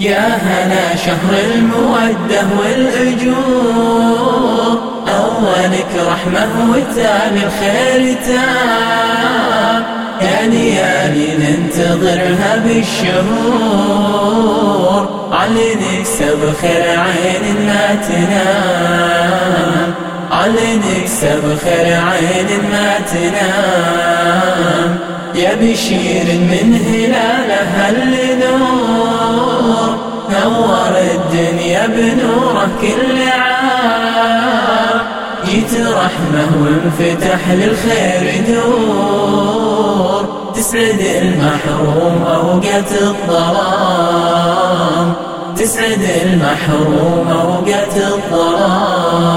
يا هنا شهر المودة والأجور. أولك رحمة والتالي الخير تام. يا ليالي ننتظرها بالشهور. علي نكسب خير عين ما تنام. علي نكسب خير عين ما تنام. يا بشير من هلالها اللي نور نور الدنيا بنوره كل عام. جيت رحمة وانفتح للخير دور تسعد المحروم أوقات الظلام. تسعد المحروم أوقات الظلام.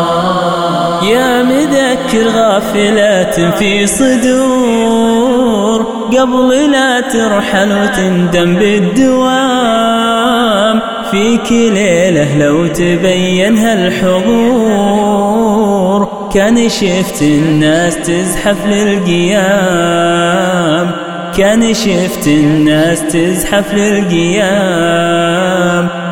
يا مذكر غافلات في صدور. قبل لا ترحل وتندم بالدوام. فيك ليلة لو تبين هالحضور. كان شفت الناس تزحف للقيام. كان شفت الناس تزحف للقيام.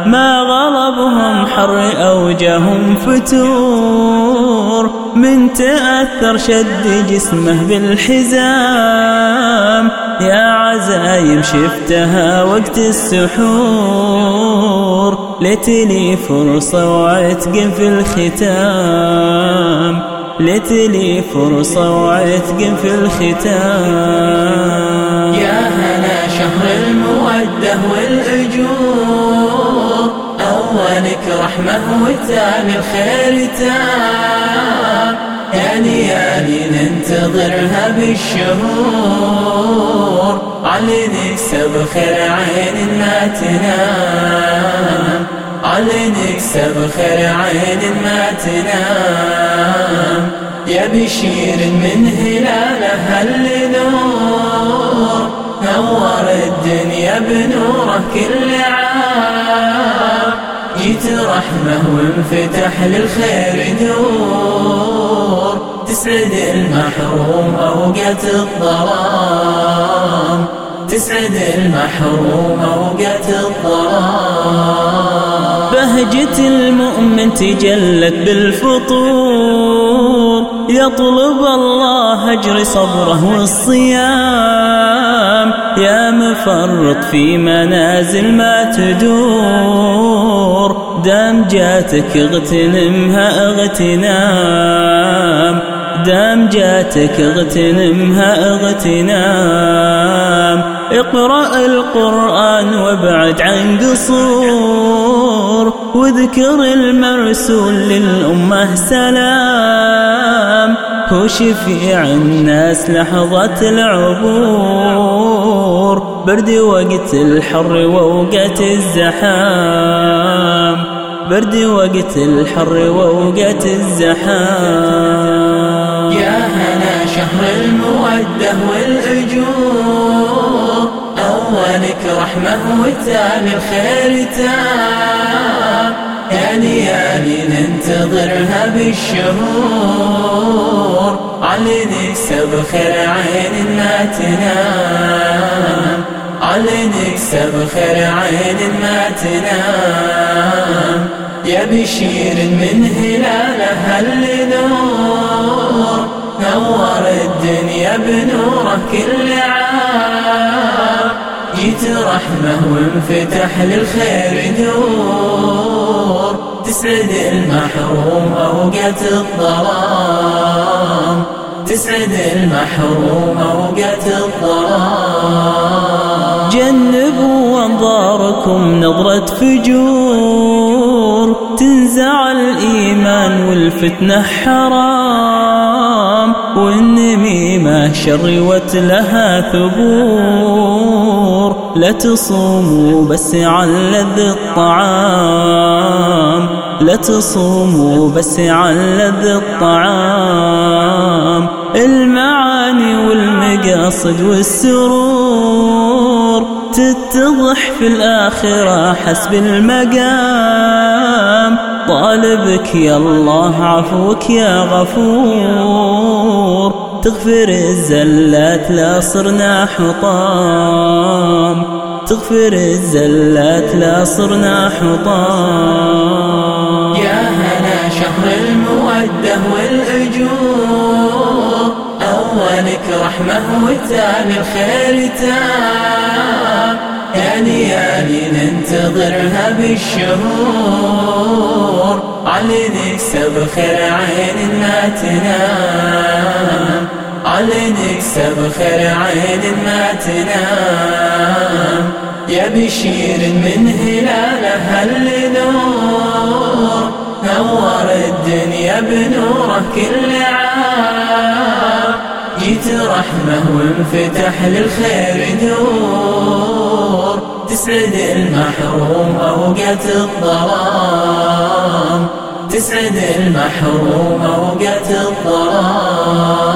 ما غلبهم حر أوجهم فتور. من تأثر شد جسمه بالحزام. يا عزايم شفتها وقت السحور. لتلي فرصة وعتق في الختام. لتلي فرصة وعتق في الختام. يا هنا شهر المودة والأجور. أولك رحمة والتالي الخير تام. ليالي ننتظرها بالشهور. علي نكسب خير عين ما تنام. علي نكسب خير عين ما تنام. يا بشير من هلالها اللي نور. نور الدنيا بنوره كل عام. جيت رحمة وانفتح للخير دور تسعد المحروم أوقات الظلام. تسعد المحروم أوقات الظلام. بهجة المؤمن تجلت بالفطور. يطلب الله أجر صبره والصيام. يا مفرط في منازل ما تدور. دام جاتك اغتنمها اغتنام. دام جاتك اغتنمها اغتنام. اقرأ القرآن وابعد عن قصور. واذكر المرسول للأمة سلام. هو شفيع الناس لحظة العبور. برد وقت الحر ووقت الزحام. برد وقت الحر ووقت الزحام. شهر المودة والأجور. أولك رحمة والتالي الخير تام. يا ليالي ننتظرها بالشهور. علي نكسب خير عين ما تنام. علي نكسب خير عين ما تنام. يا بشير من هلالها اللي نور نور الدنيا بنوره كل عام. جيت رحمة وانفتح للخير دور تسعد المحروم أوقات الظلام. تسعد المحروم أوقات الظلام. جنبوا أنظاركم نظرة فجور. تنزع الإيمان والفتنة حرام. والنميمة شر وتلها ثبور. لا تصوموا بس عن لذ الطعام. لا تصوموا بس عن لذ الطعام. المعاني والمقاصد والسرور تتضح في الآخرة حسب المقام. طالبك يا الله عفوك يا غفور. تغفر الزلات لا صرنا حطام. تغفر الزلات لا صرنا حطام. يا هنا شهر المودة والأجور. أولك رحمة والتالي الخير تام. ليالي ننتظرها بالشهور. علي نكسب خير عين ما تنام. علي نكسب خير عين ما تنام. يا بشير من هلالها النور نور؟ الدنيا بنوره كل عام. جيت رحمة وانفتح للخير دور. تسعد المحروم أوقات الظلام. تسعد المحروم أوقات الظلام.